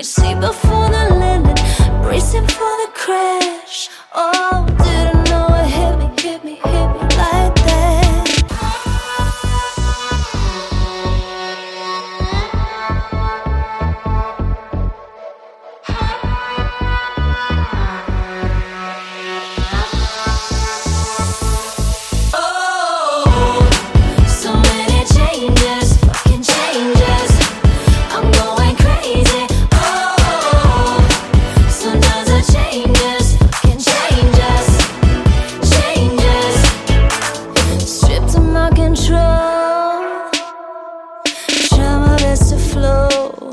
you see before the landing, bracing for the crash. Oh.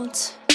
world.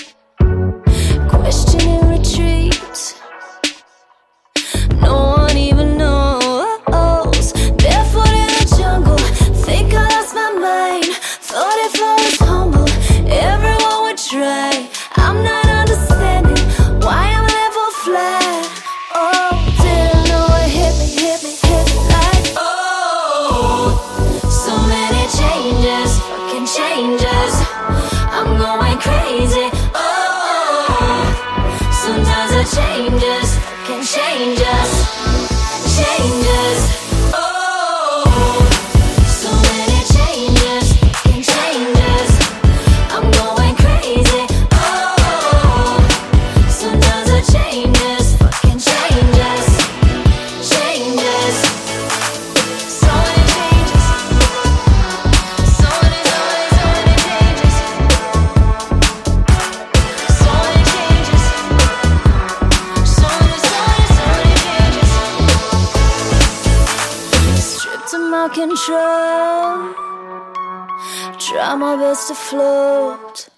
Changes, changes, can change us, change us. out of my control. Try my best to float.